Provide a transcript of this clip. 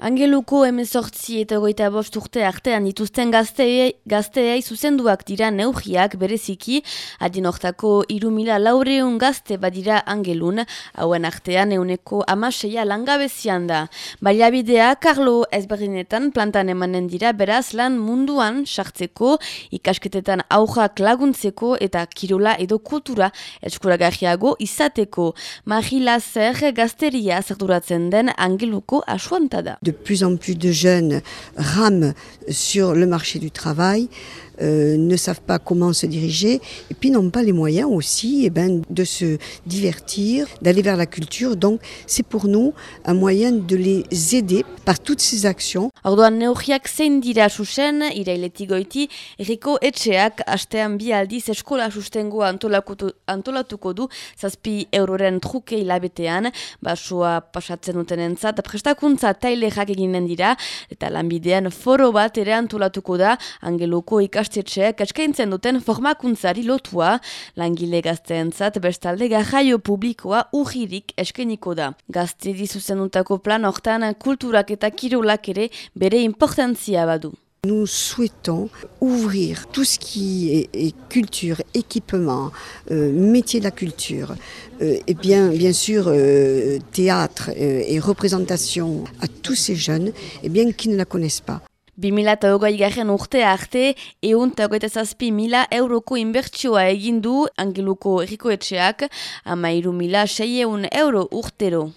Angeluko emezortzi eta goita bost urte artean dituzten gazteei, gazteei zuzenduak dira neugiak bereziki, adinortako irumila laureun gazte badira angelun, hauen artean euneko amaseia langabezian da. bidea, Carlo ezberdinetan plantan emanen dira beraz lan munduan sartzeko, ikasketetan aurrak laguntzeko eta kirola edo kultura eskuragahiago izateko. Magila zer gazteria zerduratzen den angeluko asuanta da. de plus en plus de jeunes rament sur le marché du travail euh, ne savent pas comment se diriger et puis n'ont pas les moyens aussi eh ben, de se divertir, d'aller vers la culture. Donc c'est pour nous un moyen de les aider par toutes ces actions. Orduan neurriak zein dira susen, irailetik goiti, Eriko Etxeak astean bi aldiz eskola sustengoa antolatuko du zazpi euroren truke hilabetean, basua pasatzen duten entzat, prestakuntza taile jak eginen dira, eta lanbidean foro bat ere antolatuko da, angeluko ikasten ikastetxeak eskaintzen duten formakuntzari lotua, langile gazteentzat bestalde garraio publikoa ujirik eskainiko da. Gazteri zuzenutako plan hortan kulturak eta kirolak ere bere importantzia badu. Nous souhaitons ouvrir tout ce qui est, est culture, équipement, euh, métier de la culture, euh, et bien, bien sûr euh, théâtre euh, et représentation à tous ces jeunes et bien, qui ne la connaissent pas. 2008-garren urte arte, eunt agoet zazpi mila euroko inbertsioa egindu, angeluko egikoetxeak, ama iru mila seieun euro urtero.